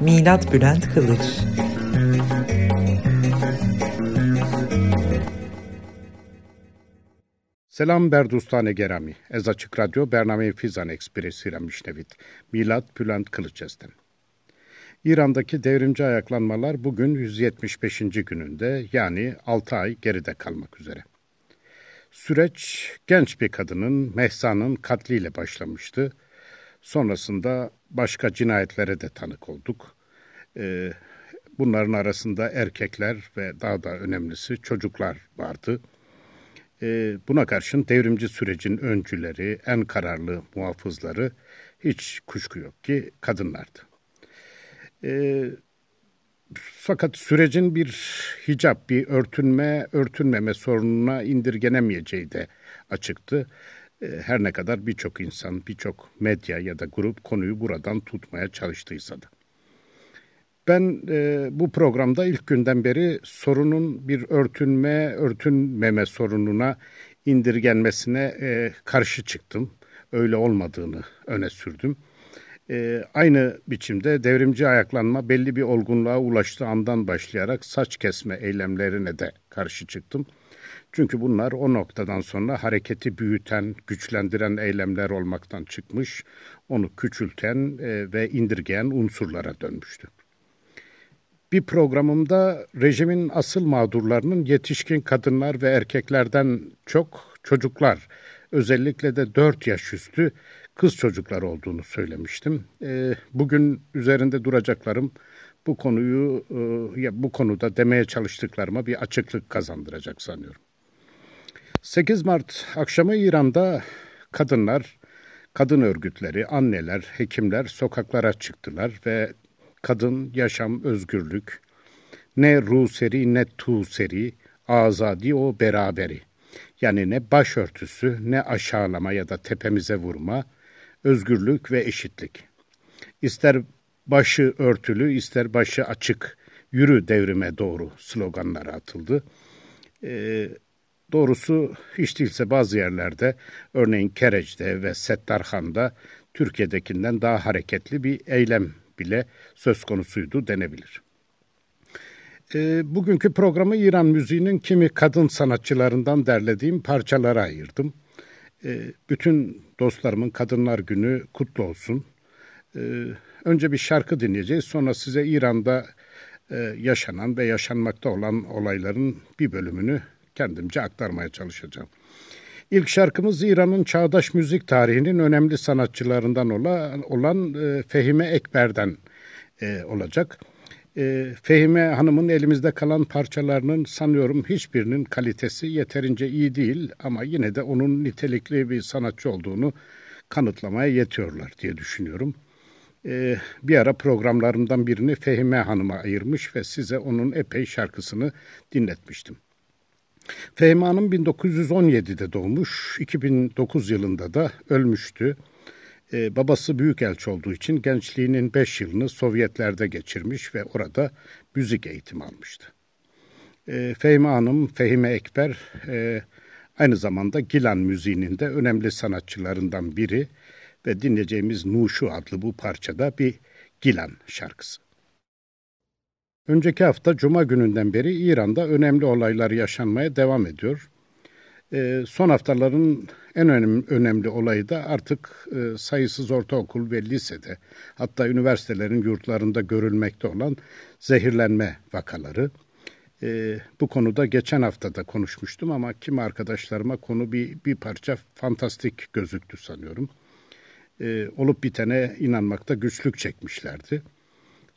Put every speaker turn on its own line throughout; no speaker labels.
Milat Bülent Kılıç
Selam berdustane gerami. Ez açık radyo Bername Fizan Ekspresi ile mişnevit. Milat Bülent Kılıç estem. İran'daki devrimci ayaklanmalar bugün 175. gününde yani 6 ay geride kalmak üzere. Süreç genç bir kadının Mehsa'nın katliyle başlamıştı. Sonrasında başka cinayetlere de tanık olduk. Ee, bunların arasında erkekler ve daha da önemlisi çocuklar vardı. Ee, buna karşın devrimci sürecin öncüleri, en kararlı muhafızları hiç kuşku yok ki kadınlardı. E, fakat sürecin bir hicap, bir örtünme, örtünmeme sorununa indirgenemeyeceği de açıktı. E, her ne kadar birçok insan, birçok medya ya da grup konuyu buradan tutmaya çalıştıysa da. Ben e, bu programda ilk günden beri sorunun bir örtünme, örtünmeme sorununa indirgenmesine e, karşı çıktım. Öyle olmadığını öne sürdüm. E, aynı biçimde devrimci ayaklanma belli bir olgunluğa ulaştığı andan başlayarak saç kesme eylemlerine de karşı çıktım. Çünkü bunlar o noktadan sonra hareketi büyüten, güçlendiren eylemler olmaktan çıkmış, onu küçülten e, ve indirgeyen unsurlara dönmüştü. Bir programımda rejimin asıl mağdurlarının yetişkin kadınlar ve erkeklerden çok çocuklar, özellikle de 4 yaş üstü kız çocuklar olduğunu söylemiştim. E, bugün üzerinde duracaklarım bu konuyu e, bu konuda demeye çalıştıklarıma bir açıklık kazandıracak sanıyorum. 8 Mart akşamı İran'da kadınlar, kadın örgütleri, anneler, hekimler sokaklara çıktılar ve kadın, yaşam, özgürlük, ne ruseri ne tuseri, azadi o beraberi. Yani ne başörtüsü, ne aşağılama ya da tepemize vurma, özgürlük ve eşitlik. İster başı örtülü, ister başı açık, yürü devrime doğru sloganları atıldı. E, doğrusu hiç değilse bazı yerlerde, örneğin Kerec'de ve Settarhan'da Türkiye'dekinden daha hareketli bir eylem bile söz konusuydu denebilir. E, bugünkü programı İran müziğinin kimi kadın sanatçılarından derlediğim parçalara ayırdım. E, bütün dostlarımın Kadınlar Günü kutlu olsun. E, önce bir şarkı dinleyeceğiz. Sonra size İran'da e, yaşanan ve yaşanmakta olan olayların bir bölümünü kendimce aktarmaya çalışacağım. İlk şarkımız İran'ın çağdaş müzik tarihinin önemli sanatçılarından olan, e, Fehime Ekber'den e, olacak. E, Fehime Hanım'ın elimizde kalan parçalarının sanıyorum hiçbirinin kalitesi yeterince iyi değil ama yine de onun nitelikli bir sanatçı olduğunu kanıtlamaya yetiyorlar diye düşünüyorum. Bir ara programlarımdan birini Fehime Hanım'a ayırmış ve size onun epey şarkısını dinletmiştim. Fehime Hanım 1917'de doğmuş, 2009 yılında da ölmüştü. Ee, babası büyükelçi olduğu için gençliğinin 5 yılını Sovyetlerde geçirmiş ve orada müzik eğitimi almıştı. Ee, Fehime Hanım, Fehime Ekber e, aynı zamanda Gilan müziğinin de önemli sanatçılarından biri ve dinleyeceğimiz Nuşu adlı bu parçada bir Gilan şarkısı. Önceki hafta Cuma gününden beri İran'da önemli olaylar yaşanmaya devam ediyor. E, son haftaların en önemli, önemli olayı da artık e, sayısız ortaokul ve lisede hatta üniversitelerin yurtlarında görülmekte olan zehirlenme vakaları. E, bu konuda geçen hafta da konuşmuştum ama kim arkadaşlarıma konu bir, bir parça fantastik gözüktü sanıyorum. E, olup bitene inanmakta güçlük çekmişlerdi.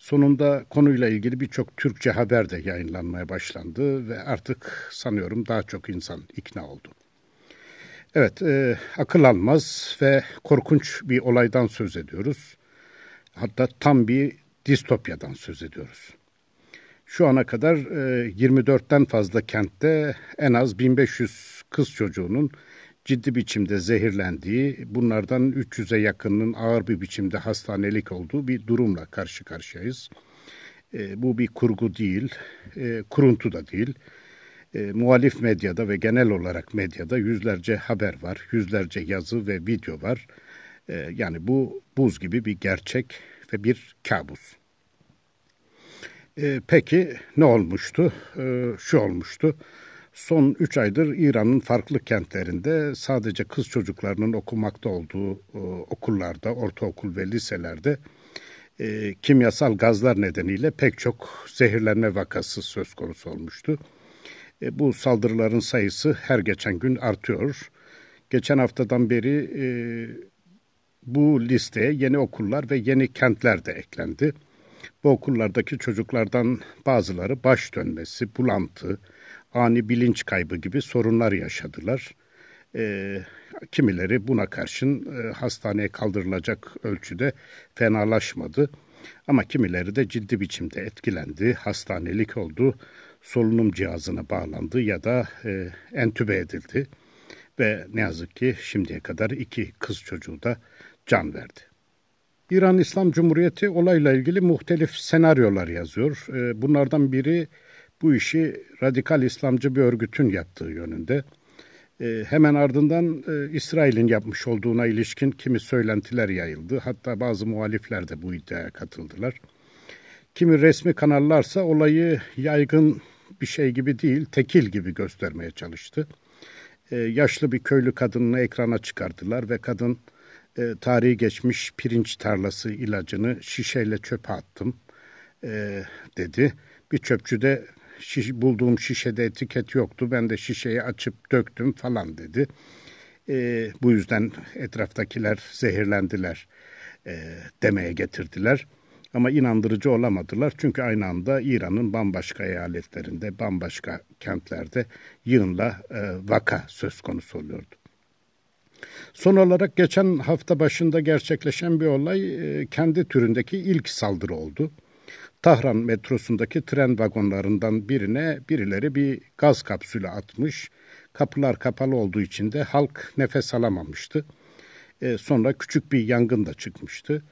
Sonunda konuyla ilgili birçok Türkçe haber de yayınlanmaya başlandı ve artık sanıyorum daha çok insan ikna oldu. Evet, e, akıl almaz ve korkunç bir olaydan söz ediyoruz. Hatta tam bir distopyadan söz ediyoruz. Şu ana kadar 24'ten fazla kentte en az 1500 kız çocuğunun ciddi biçimde zehirlendiği, bunlardan 300'e yakınının ağır bir biçimde hastanelik olduğu bir durumla karşı karşıyayız. E, bu bir kurgu değil, e, kuruntu da değil. E, muhalif medyada ve genel olarak medyada yüzlerce haber var, yüzlerce yazı ve video var. E, yani bu buz gibi bir gerçek ve bir kabus. E, peki ne olmuştu? E, şu olmuştu. Son 3 aydır İran'ın farklı kentlerinde sadece kız çocuklarının okumakta olduğu e, okullarda, ortaokul ve liselerde e, kimyasal gazlar nedeniyle pek çok zehirlenme vakası söz konusu olmuştu. E, bu saldırıların sayısı her geçen gün artıyor. Geçen haftadan beri e, bu listeye yeni okullar ve yeni kentler de eklendi. Bu okullardaki çocuklardan bazıları baş dönmesi, bulantı, ani bilinç kaybı gibi sorunlar yaşadılar. E, kimileri buna karşın e, hastaneye kaldırılacak ölçüde fenalaşmadı. Ama kimileri de ciddi biçimde etkilendi, hastanelik oldu, solunum cihazına bağlandı ya da e, entübe edildi. Ve ne yazık ki şimdiye kadar iki kız çocuğu da can verdi. İran İslam Cumhuriyeti olayla ilgili muhtelif senaryolar yazıyor. E, bunlardan biri bu işi radikal İslamcı bir örgütün yaptığı yönünde. E, hemen ardından e, İsrail'in yapmış olduğuna ilişkin kimi söylentiler yayıldı. Hatta bazı muhalifler de bu iddiaya katıldılar. Kimi resmi kanallarsa olayı yaygın bir şey gibi değil, tekil gibi göstermeye çalıştı. E, yaşlı bir köylü kadınını ekrana çıkardılar ve kadın e, tarihi geçmiş pirinç tarlası ilacını şişeyle çöpe attım e, dedi. Bir çöpçü de şiş, bulduğum şişede etiket yoktu. Ben de şişeyi açıp döktüm falan dedi. E, bu yüzden etraftakiler zehirlendiler e, demeye getirdiler. Ama inandırıcı olamadılar çünkü aynı anda İran'ın bambaşka eyaletlerinde, bambaşka kentlerde yığınla e, vaka söz konusu oluyordu. Son olarak geçen hafta başında gerçekleşen bir olay e, kendi türündeki ilk saldırı oldu. Tahran metrosundaki tren vagonlarından birine birileri bir gaz kapsülü atmış. Kapılar kapalı olduğu için de halk nefes alamamıştı. E, sonra küçük bir yangın da çıkmıştı.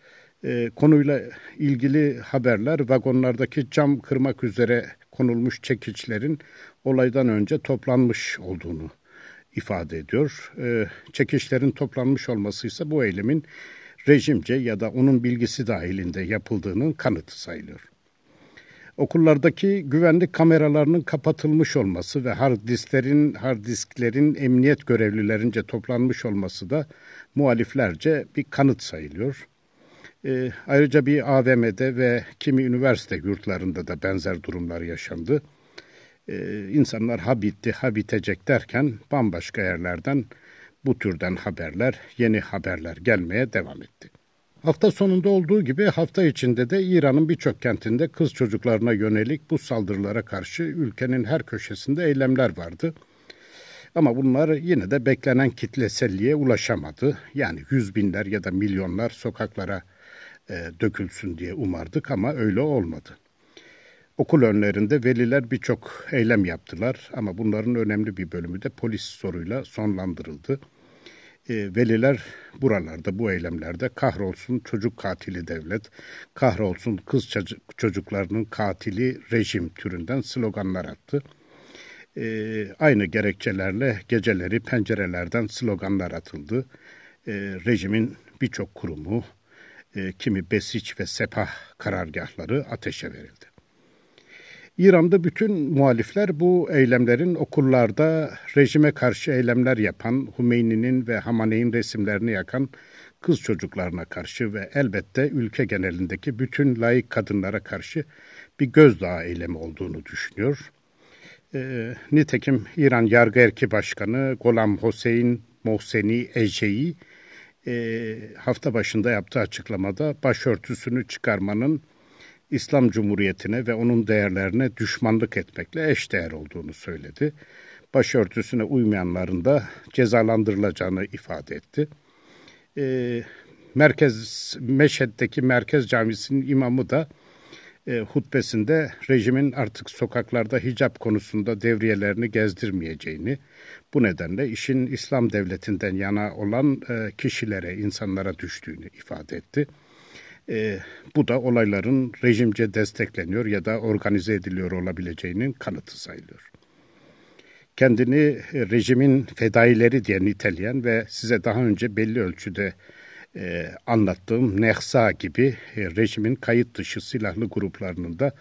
E, konuyla ilgili haberler vagonlardaki cam kırmak üzere konulmuş çekiçlerin olaydan önce toplanmış olduğunu ifade ediyor. E, çekiçlerin toplanmış olması ise bu eylemin rejimce ya da onun bilgisi dahilinde yapıldığının kanıtı sayılıyor. Okullardaki güvenlik kameralarının kapatılmış olması ve hard disklerin, hard disklerin emniyet görevlilerince toplanmış olması da muhaliflerce bir kanıt sayılıyor. E, ayrıca bir AVM'de ve kimi üniversite yurtlarında da benzer durumlar yaşandı. E, insanlar ha bitti, ha bitecek derken bambaşka yerlerden bu türden haberler, yeni haberler gelmeye devam etti. Hafta sonunda olduğu gibi hafta içinde de İran'ın birçok kentinde kız çocuklarına yönelik bu saldırılara karşı ülkenin her köşesinde eylemler vardı. Ama bunlar yine de beklenen kitleselliğe ulaşamadı. Yani yüz binler ya da milyonlar sokaklara e, dökülsün diye umardık ama öyle olmadı. Okul önlerinde veliler birçok eylem yaptılar ama bunların önemli bir bölümü de polis soruyla sonlandırıldı veliler buralarda bu eylemlerde kahrolsun çocuk katili devlet, kahrolsun kız çocuklarının katili rejim türünden sloganlar attı. E, aynı gerekçelerle geceleri pencerelerden sloganlar atıldı. E, rejimin birçok kurumu, e, kimi Besiç ve Sepah karargahları ateşe verildi. İran'da bütün muhalifler bu eylemlerin okullarda rejime karşı eylemler yapan, Hümeyni'nin ve Hamaney'in resimlerini yakan kız çocuklarına karşı ve elbette ülke genelindeki bütün layık kadınlara karşı bir gözdağı eylemi olduğunu düşünüyor. E, nitekim İran Yargı Erki Başkanı Golam Hüseyin Mohseni Eceyi e, hafta başında yaptığı açıklamada başörtüsünü çıkarmanın İslam Cumhuriyeti'ne ve onun değerlerine düşmanlık etmekle eşdeğer olduğunu söyledi. Başörtüsüne uymayanların da cezalandırılacağını ifade etti. Ee, merkez Meşhed'deki Merkez Camisi'nin imamı da e, hutbesinde rejimin artık sokaklarda hicap konusunda devriyelerini gezdirmeyeceğini, bu nedenle işin İslam devletinden yana olan e, kişilere, insanlara düştüğünü ifade etti. E, bu da olayların rejimce destekleniyor ya da organize ediliyor olabileceğinin kanıtı sayılıyor. Kendini e, rejimin fedaileri diye niteleyen ve size daha önce belli ölçüde e, anlattığım Nehsa gibi e, rejimin kayıt dışı silahlı gruplarının da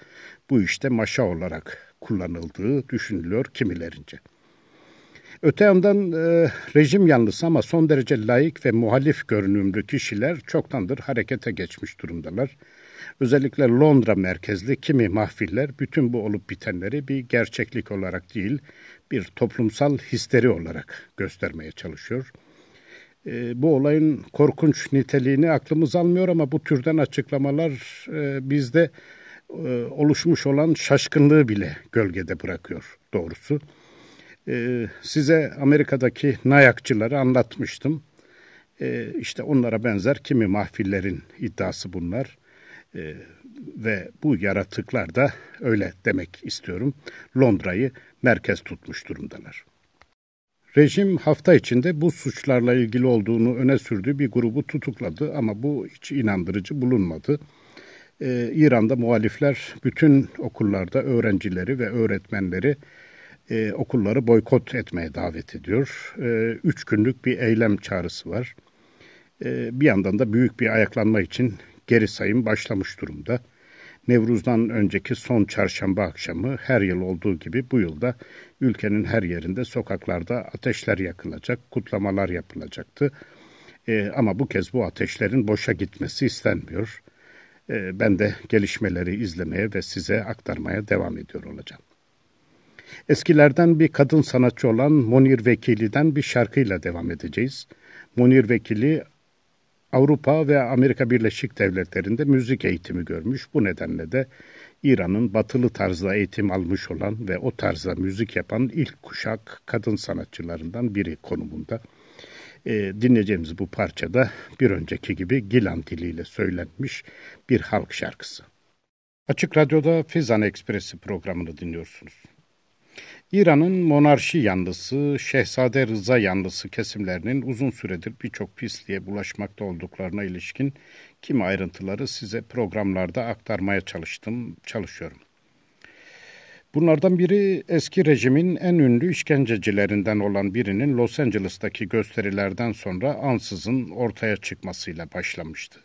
bu işte maşa olarak kullanıldığı düşünülüyor kimilerince. Öte yandan e, rejim yanlısı ama son derece layık ve muhalif görünümlü kişiler çoktandır harekete geçmiş durumdalar. Özellikle Londra merkezli kimi mahfiller bütün bu olup bitenleri bir gerçeklik olarak değil, bir toplumsal histeri olarak göstermeye çalışıyor. E, bu olayın korkunç niteliğini aklımız almıyor ama bu türden açıklamalar e, bizde e, oluşmuş olan şaşkınlığı bile gölgede bırakıyor doğrusu. E, size Amerika'daki nayakçıları anlatmıştım. E, işte onlara benzer kimi mahfillerin iddiası bunlar. E, ve bu yaratıklar da öyle demek istiyorum. Londra'yı merkez tutmuş durumdalar. Rejim hafta içinde bu suçlarla ilgili olduğunu öne sürdüğü bir grubu tutukladı ama bu hiç inandırıcı bulunmadı. Ee, İran'da muhalifler bütün okullarda öğrencileri ve öğretmenleri e, okulları boykot etmeye davet ediyor. E, üç günlük bir eylem çağrısı var. E, bir yandan da büyük bir ayaklanma için geri sayım başlamış durumda. Nevruz'dan önceki son çarşamba akşamı her yıl olduğu gibi bu yılda ülkenin her yerinde sokaklarda ateşler yakılacak, kutlamalar yapılacaktı. E, ama bu kez bu ateşlerin boşa gitmesi istenmiyor. E, ben de gelişmeleri izlemeye ve size aktarmaya devam ediyor olacağım. Eskilerden bir kadın sanatçı olan Monir Vekili'den bir şarkıyla devam edeceğiz. Monir Vekili Avrupa ve Amerika Birleşik Devletleri'nde müzik eğitimi görmüş. Bu nedenle de İran'ın batılı tarzda eğitim almış olan ve o tarzda müzik yapan ilk kuşak kadın sanatçılarından biri konumunda. E, dinleyeceğimiz bu parçada bir önceki gibi Gilan diliyle söylenmiş bir halk şarkısı. Açık Radyo'da Fizan Ekspresi programını dinliyorsunuz. İran'ın monarşi yanlısı, Şehzade Rıza yanlısı kesimlerinin uzun süredir birçok pisliğe bulaşmakta olduklarına ilişkin kimi ayrıntıları size programlarda aktarmaya çalıştım, çalışıyorum. Bunlardan biri eski rejimin en ünlü işkencecilerinden olan birinin Los Angeles'taki gösterilerden sonra ansızın ortaya çıkmasıyla başlamıştı.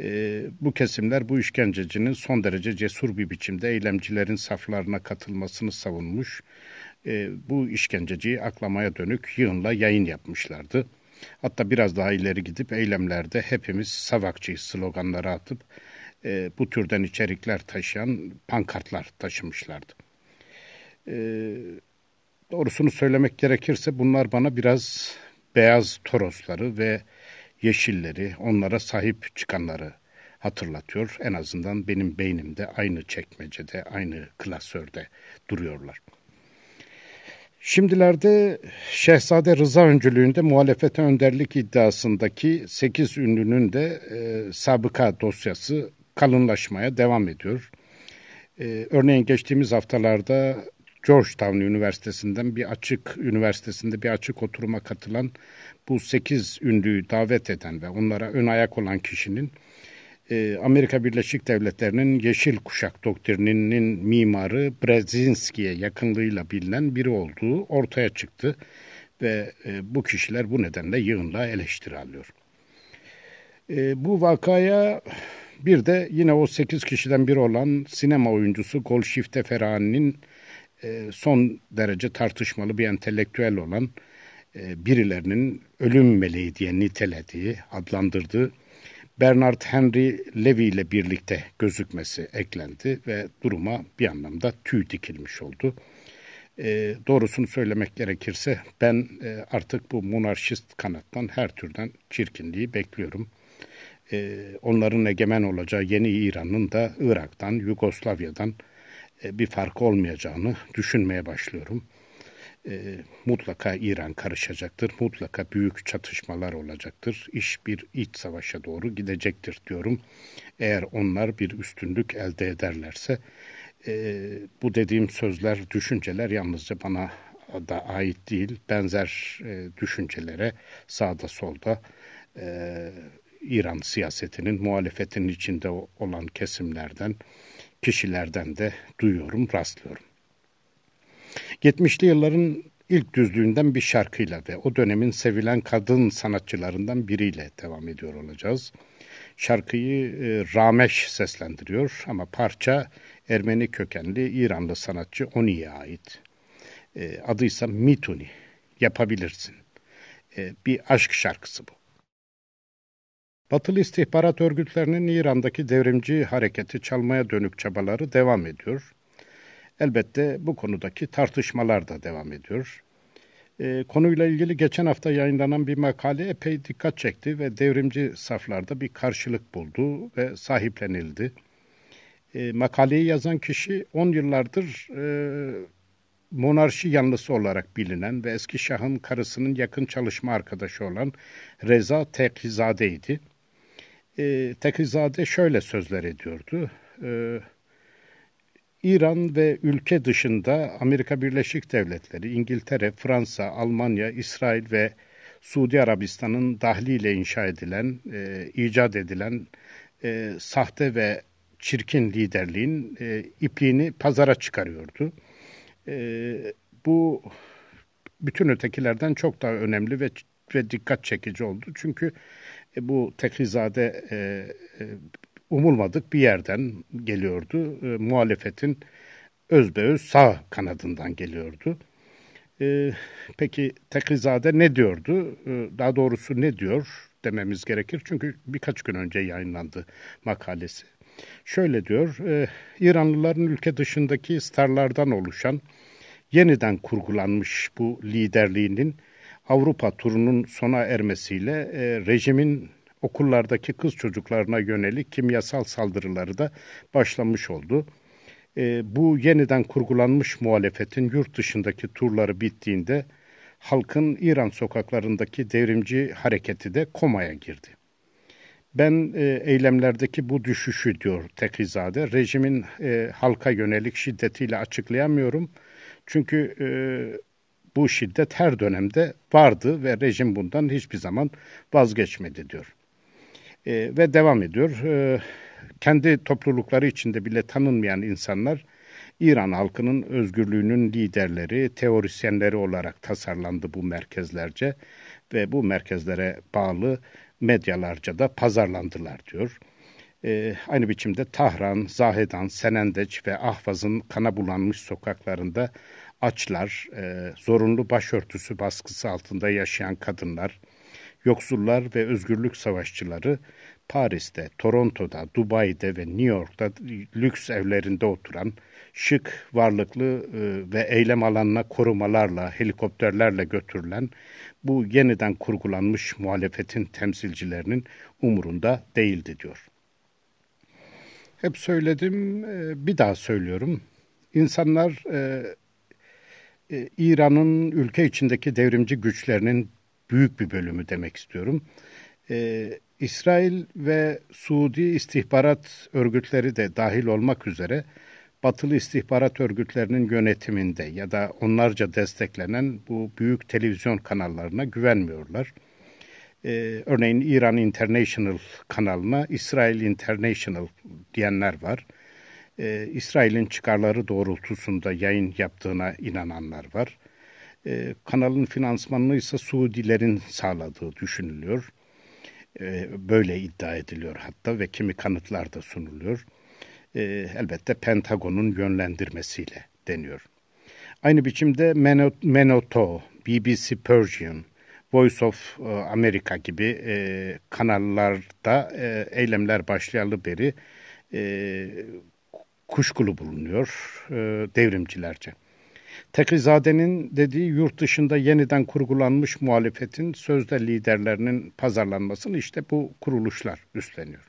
E, bu kesimler bu işkencecinin son derece cesur bir biçimde eylemcilerin saflarına katılmasını savunmuş. E, bu işkenceciyi aklamaya dönük yığınla yayın yapmışlardı. Hatta biraz daha ileri gidip eylemlerde hepimiz savakçıyız sloganları atıp e, bu türden içerikler taşıyan pankartlar taşımışlardı. E, doğrusunu söylemek gerekirse bunlar bana biraz beyaz torosları ve yeşilleri, onlara sahip çıkanları hatırlatıyor. En azından benim beynimde aynı çekmecede, aynı klasörde duruyorlar. Şimdilerde Şehzade Rıza öncülüğünde muhalefete önderlik iddiasındaki 8 ünlünün de e, sabıka dosyası kalınlaşmaya devam ediyor. E, örneğin geçtiğimiz haftalarda Georgetown Üniversitesi'nden bir açık üniversitesinde bir açık oturuma katılan bu sekiz ünlüyü davet eden ve onlara ön ayak olan kişinin e, Amerika Birleşik Devletleri'nin Yeşil Kuşak doktrininin mimarı Brzezinski'ye yakınlığıyla bilinen biri olduğu ortaya çıktı ve e, bu kişiler bu nedenle yığınla eleştiri alıyor. E, bu vakaya bir de yine o sekiz kişiden biri olan sinema oyuncusu Golşifte Ferhani'nin e, son derece tartışmalı bir entelektüel olan e, birilerinin ölüm meleği diye nitelediği, adlandırdığı Bernard Henry Levy ile birlikte gözükmesi eklendi ve duruma bir anlamda tüy dikilmiş oldu. E, doğrusunu söylemek gerekirse ben e, artık bu monarşist kanattan her türden çirkinliği bekliyorum. E, onların egemen olacağı yeni İran'ın da Irak'tan, Yugoslavya'dan bir fark olmayacağını düşünmeye başlıyorum. e, mutlaka İran karışacaktır. Mutlaka büyük çatışmalar olacaktır. İş bir iç savaşa doğru gidecektir diyorum. Eğer onlar bir üstünlük elde ederlerse e, bu dediğim sözler, düşünceler yalnızca bana da ait değil. Benzer e, düşüncelere sağda solda e, İran siyasetinin muhalefetinin içinde olan kesimlerden, kişilerden de duyuyorum, rastlıyorum. 70'li yılların ilk düzlüğünden bir şarkıyla ve o dönemin sevilen kadın sanatçılarından biriyle devam ediyor olacağız. Şarkıyı e, Ramesh seslendiriyor ama parça Ermeni kökenli İranlı sanatçı Oni'ye ait. E, adıysa Mituni. Yapabilirsin. E, bir aşk şarkısı bu. Batılı istihbarat örgütlerinin İran'daki devrimci hareketi çalmaya dönük çabaları devam ediyor. Elbette bu konudaki tartışmalar da devam ediyor. E, konuyla ilgili geçen hafta yayınlanan bir makale epey dikkat çekti ve devrimci saflarda bir karşılık buldu ve sahiplenildi. E, makaleyi yazan kişi 10 yıllardır e, monarşi yanlısı olarak bilinen ve eski şahın karısının yakın çalışma arkadaşı olan Reza Tekizade'ydi. E, Tekizade şöyle sözler ediyordu. E, İran ve ülke dışında Amerika Birleşik Devletleri, İngiltere, Fransa, Almanya, İsrail ve Suudi Arabistan'ın dahliyle inşa edilen, e, icat edilen e, sahte ve çirkin liderliğin e, ipliğini pazara çıkarıyordu. E, bu bütün ötekilerden çok daha önemli ve ve dikkat çekici oldu. Çünkü bu tekrizade e, e, umulmadık bir yerden geliyordu. E, muhalefetin özbeöz sağ kanadından geliyordu. E, peki Tekrizade ne diyordu? E, daha doğrusu ne diyor dememiz gerekir. Çünkü birkaç gün önce yayınlandı makalesi. Şöyle diyor, e, İranlıların ülke dışındaki starlardan oluşan yeniden kurgulanmış bu liderliğinin Avrupa turunun sona ermesiyle e, rejimin okullardaki kız çocuklarına yönelik kimyasal saldırıları da başlamış oldu. E, bu yeniden kurgulanmış muhalefetin yurt dışındaki turları bittiğinde halkın İran sokaklarındaki devrimci hareketi de komaya girdi. Ben e, eylemlerdeki bu düşüşü diyor Tekizade, rejimin e, halka yönelik şiddetiyle açıklayamıyorum. Çünkü e, bu şiddet her dönemde vardı ve rejim bundan hiçbir zaman vazgeçmedi diyor. E, ve devam ediyor. E, kendi toplulukları içinde bile tanınmayan insanlar İran halkının özgürlüğünün liderleri, teorisyenleri olarak tasarlandı bu merkezlerce ve bu merkezlere bağlı medyalarca da pazarlandılar diyor. E, aynı biçimde Tahran, Zahedan, Senendeç ve Ahvaz'ın kana bulanmış sokaklarında açlar, e, zorunlu başörtüsü baskısı altında yaşayan kadınlar, yoksullar ve özgürlük savaşçıları Paris'te, Toronto'da, Dubai'de ve New York'ta lüks evlerinde oturan, şık, varlıklı e, ve eylem alanına korumalarla, helikopterlerle götürülen bu yeniden kurgulanmış muhalefetin temsilcilerinin umurunda değildi diyor. Hep söyledim, e, bir daha söylüyorum. İnsanlar e, İran'ın ülke içindeki devrimci güçlerinin büyük bir bölümü demek istiyorum. E, İsrail ve Suudi istihbarat örgütleri de dahil olmak üzere batılı istihbarat örgütlerinin yönetiminde ya da onlarca desteklenen bu büyük televizyon kanallarına güvenmiyorlar. Ee, örneğin İran International kanalına İsrail International diyenler var. Ee, İsrail'in çıkarları doğrultusunda yayın yaptığına inananlar var. Ee, kanalın finansmanını ise Suudilerin sağladığı düşünülüyor. Ee, böyle iddia ediliyor hatta ve kimi kanıtlar da sunuluyor. Ee, elbette Pentagon'un yönlendirmesiyle deniyor. Aynı biçimde Menoto, BBC Persian, Voice of e, America gibi e, kanallarda e, eylemler başlayalı beri e, kuşkulu bulunuyor e, devrimcilerce. Tekizade'nin dediği yurt dışında yeniden kurgulanmış muhalefetin sözde liderlerinin pazarlanmasını işte bu kuruluşlar üstleniyor.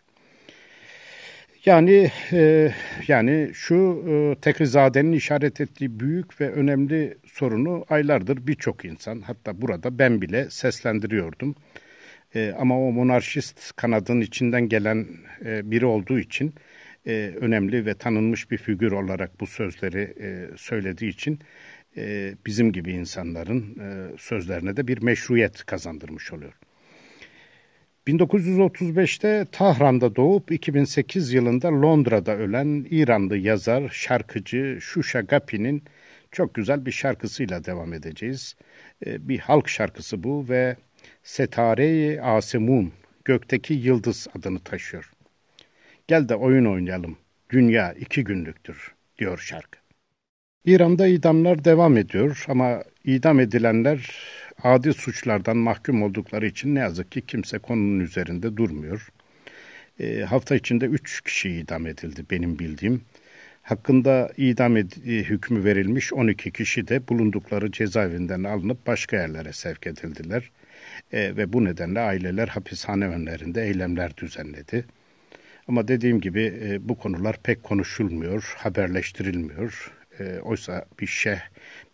Yani e, yani şu e, Tekrizade'nin işaret ettiği büyük ve önemli sorunu aylardır birçok insan hatta burada ben bile seslendiriyordum. E, ama o monarşist kanadın içinden gelen e, biri olduğu için e, önemli ve tanınmış bir figür olarak bu sözleri e, söylediği için e, bizim gibi insanların e, sözlerine de bir meşruiyet kazandırmış oluyor. 1935'te Tahran'da doğup 2008 yılında Londra'da ölen İranlı yazar, şarkıcı Şuşa Gapi'nin çok güzel bir şarkısıyla devam edeceğiz. E, bir halk şarkısı bu ve Setare-i Asemun, gökteki yıldız adını taşıyor. Gel de oyun oynayalım, dünya iki günlüktür, diyor şarkı. İran'da idamlar devam ediyor ama idam edilenler adi suçlardan mahkum oldukları için ne yazık ki kimse konunun üzerinde durmuyor. E, hafta içinde üç kişi idam edildi benim bildiğim. Hakkında idam ed- e, hükmü verilmiş 12 kişi de bulundukları cezaevinden alınıp başka yerlere sevk edildiler. E, ve bu nedenle aileler hapishane önlerinde eylemler düzenledi. Ama dediğim gibi e, bu konular pek konuşulmuyor, haberleştirilmiyor. E, oysa bir şeyh,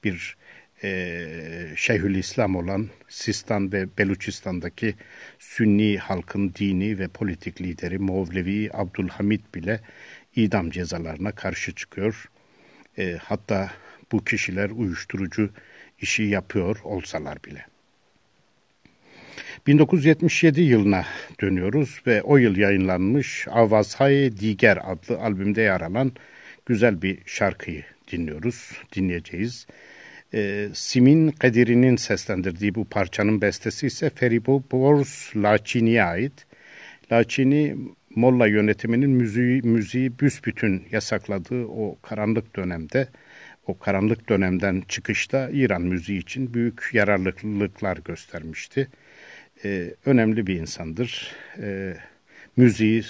bir e, Şeyhülislam olan Sistan ve Beluçistan'daki Sünni halkın dini ve politik lideri Mevlevi Abdülhamid bile idam cezalarına karşı çıkıyor. E, hatta bu kişiler uyuşturucu işi yapıyor olsalar bile. 1977 yılına dönüyoruz ve o yıl yayınlanmış Avazhay Diger adlı albümde yer alan güzel bir şarkıyı dinliyoruz, dinleyeceğiz. E, Simin Kadiri'nin seslendirdiği bu parçanın bestesi ise Feribo Bors Lacini'ye ait. Lacini, Molla yönetiminin müziği, müziği büsbütün yasakladığı o karanlık dönemde, o karanlık dönemden çıkışta İran müziği için büyük yararlılıklar göstermişti. Ee, önemli bir insandır. Ee, müziği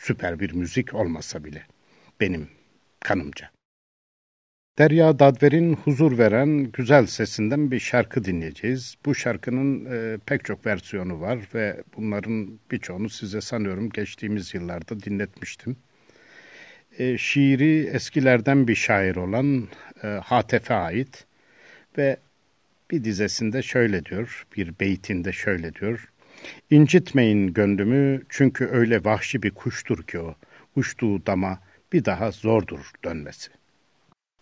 süper bir müzik olmasa bile benim kanımca. Derya Dadver'in huzur veren güzel sesinden bir şarkı dinleyeceğiz. Bu şarkının e, pek çok versiyonu var ve bunların birçoğunu size sanıyorum geçtiğimiz yıllarda dinletmiştim. E, şiiri eskilerden bir şair olan e, Hatef'e ait ve bir dizesinde şöyle diyor, bir beytinde şöyle diyor. İncitmeyin gönlümü çünkü öyle vahşi bir kuştur ki o, uçtuğu dama bir daha zordur dönmesi.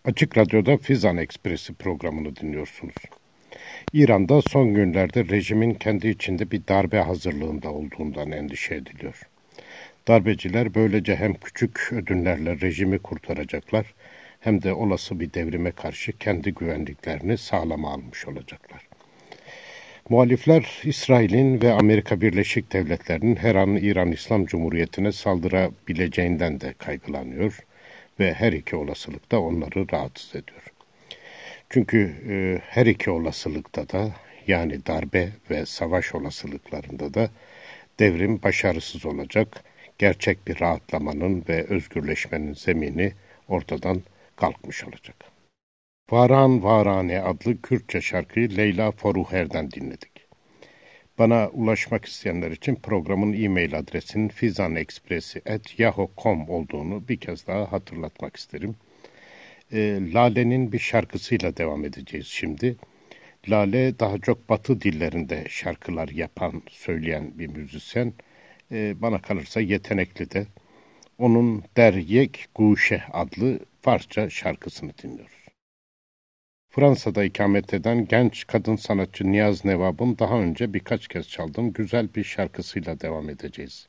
Açık Radyo'da Fizan Ekspresi programını dinliyorsunuz. İran'da son günlerde rejimin kendi içinde bir darbe hazırlığında olduğundan endişe ediliyor. Darbeciler böylece hem küçük ödünlerle rejimi kurtaracaklar hem de olası bir devrime karşı kendi güvenliklerini sağlama almış olacaklar. Muhalifler İsrail'in ve Amerika Birleşik Devletleri'nin her an İran İslam Cumhuriyeti'ne saldırabileceğinden de kaygılanıyor ve her iki olasılık da onları rahatsız ediyor. Çünkü e, her iki olasılıkta da yani darbe ve savaş olasılıklarında da devrim başarısız olacak, gerçek bir rahatlamanın ve özgürleşmenin zemini ortadan kalkmış olacak. Varan Varane adlı Kürtçe şarkıyı Leyla Foruher'den dinledik. Bana ulaşmak isteyenler için programın e-mail adresinin fizanekspresi.yahoo.com olduğunu bir kez daha hatırlatmak isterim. E, Lale'nin bir şarkısıyla devam edeceğiz şimdi. Lale daha çok batı dillerinde şarkılar yapan, söyleyen bir müzisyen. E, bana kalırsa yetenekli de. Onun Deryek Guşe adlı Farsça şarkısını dinliyoruz. Fransa'da ikamet eden genç kadın sanatçı Niyaz Nevab'ın daha önce birkaç kez çaldığım güzel bir şarkısıyla devam edeceğiz.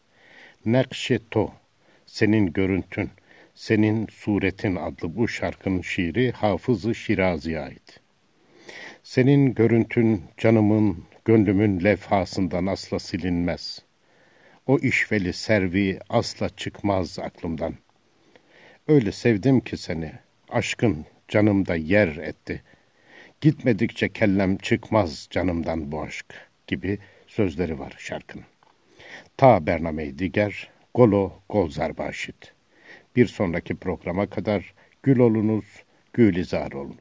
Nekşeto, Senin Görüntün, Senin Suretin adlı bu şarkının şiiri Hafız-ı Şirazi'ye ait. Senin görüntün canımın, gönlümün levhasından asla silinmez. O işveli servi asla çıkmaz aklımdan. Öyle sevdim ki seni, aşkın canımda yer etti. Gitmedikçe kellem çıkmaz canımdan bu aşk gibi sözleri var şarkının. Ta Bername Diger, Golo Golzar Başit. Bir sonraki programa kadar gül olunuz, gülizar olun.